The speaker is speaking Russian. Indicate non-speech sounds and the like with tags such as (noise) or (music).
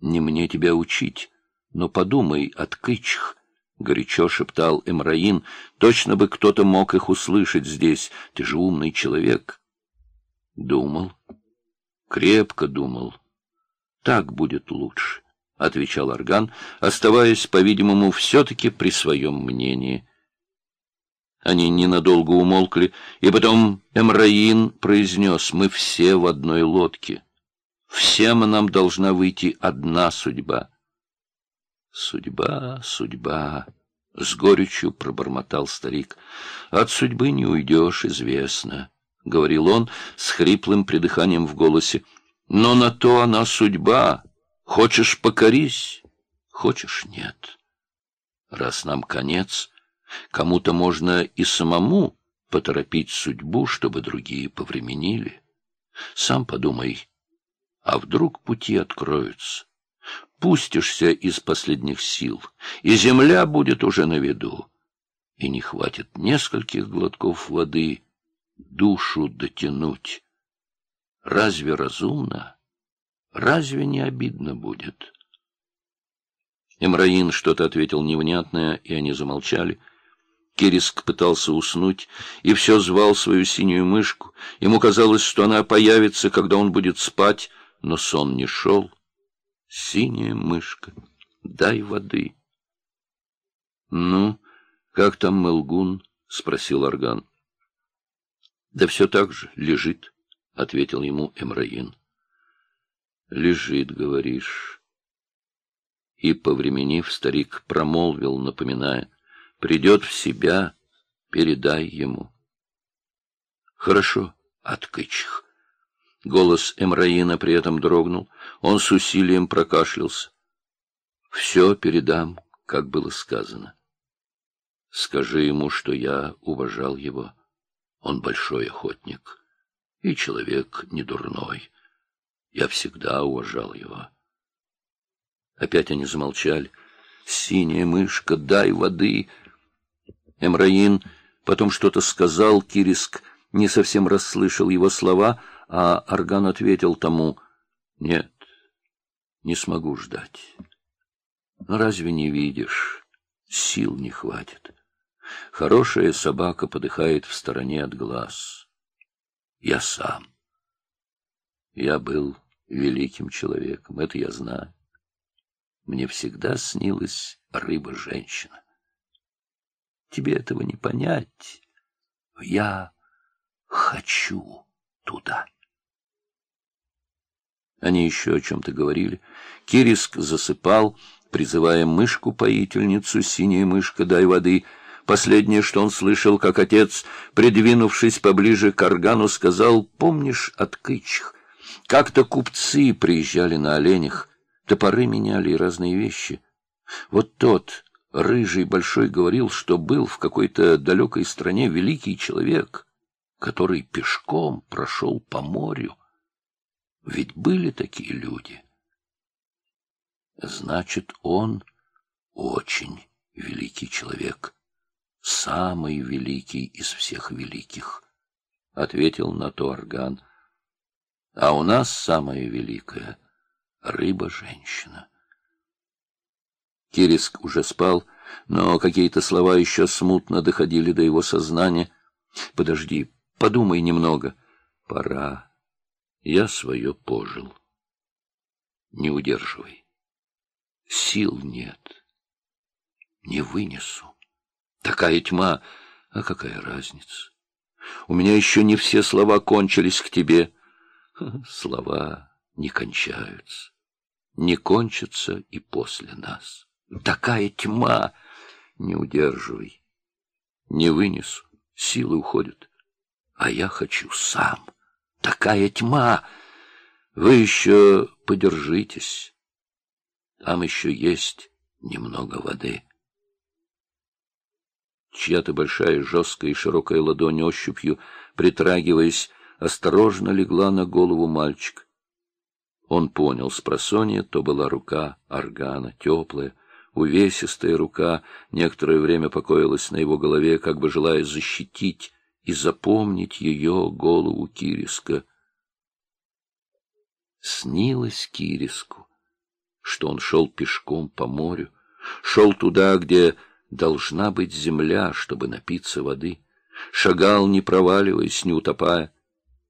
Не мне тебя учить, но подумай, откычх, — горячо шептал Эмраин. Точно бы кто-то мог их услышать здесь. Ты же умный человек. Думал. Крепко думал. Так будет лучше, — отвечал Орган, оставаясь, по-видимому, все-таки при своем мнении. Они ненадолго умолкли, и потом Эмраин произнес, мы все в одной лодке. Всем нам должна выйти одна судьба. Судьба, судьба, — с горечью пробормотал старик. От судьбы не уйдешь, известно, — говорил он с хриплым придыханием в голосе. Но на то она судьба. Хочешь — покорись, хочешь — нет. Раз нам конец, кому-то можно и самому поторопить судьбу, чтобы другие повременили. Сам подумай, а вдруг пути откроются? Пустишься из последних сил, и земля будет уже на виду. И не хватит нескольких глотков воды душу дотянуть. Разве разумно? Разве не обидно будет? Эмраин что-то ответил невнятное, и они замолчали. Кириск пытался уснуть и все звал свою синюю мышку. Ему казалось, что она появится, когда он будет спать, но сон не шел. Синяя мышка, дай воды. — Ну, как там Мелгун? — спросил Орган. — Да все так же, лежит, — ответил ему Эмраин. — Лежит, говоришь. И, повременив, старик промолвил, напоминая, — придет в себя, передай ему. — Хорошо, откычих. Голос Эмраина при этом дрогнул. Он с усилием прокашлялся. «Все передам, как было сказано. Скажи ему, что я уважал его. Он большой охотник и человек недурной. Я всегда уважал его». Опять они замолчали. «Синяя мышка, дай воды!» Эмраин потом что-то сказал, Кириск не совсем расслышал его слова — а Орган ответил тому, «Нет, не смогу ждать. Разве не видишь? Сил не хватит. Хорошая собака подыхает в стороне от глаз. Я сам. Я был великим человеком, это я знаю. Мне всегда снилась рыба-женщина. Тебе этого не понять. Я хочу туда. Они еще о чем-то говорили. Кириск засыпал, призывая мышку-поительницу, синяя мышка, дай воды. Последнее, что он слышал, как отец, придвинувшись поближе к органу, сказал, помнишь, Откычих, как-то купцы приезжали на оленях, топоры меняли и разные вещи. Вот тот, рыжий большой, говорил, что был в какой-то далекой стране великий человек, который пешком прошел по морю. Ведь были такие люди. Значит, он очень великий человек, самый великий из всех великих, — ответил на то орган. А у нас самая великая — рыба-женщина. Кириск уже спал, но какие-то слова еще смутно доходили до его сознания. «Подожди, подумай немного. Пора». Я свое пожил. Не удерживай. Сил нет. Не вынесу. Такая тьма, а какая разница? У меня еще не все слова кончились к тебе. (laughs) Слова не кончаются. Не кончатся и после нас. Такая тьма! Не удерживай. Не вынесу. Силы уходят. А я хочу сам такая тьма. Вы еще подержитесь. Там еще есть немного воды. Чья-то большая, жесткая и широкая ладонь ощупью, притрагиваясь, осторожно легла на голову мальчика. Он понял, с просонья то была рука органа, теплая, увесистая рука, некоторое время покоилась на его голове, как бы желая защитить и запомнить ее голову Кириска. Снилось Кириску, что он шел пешком по морю, шел туда, где должна быть земля, чтобы напиться воды, шагал, не проваливаясь, не утопая,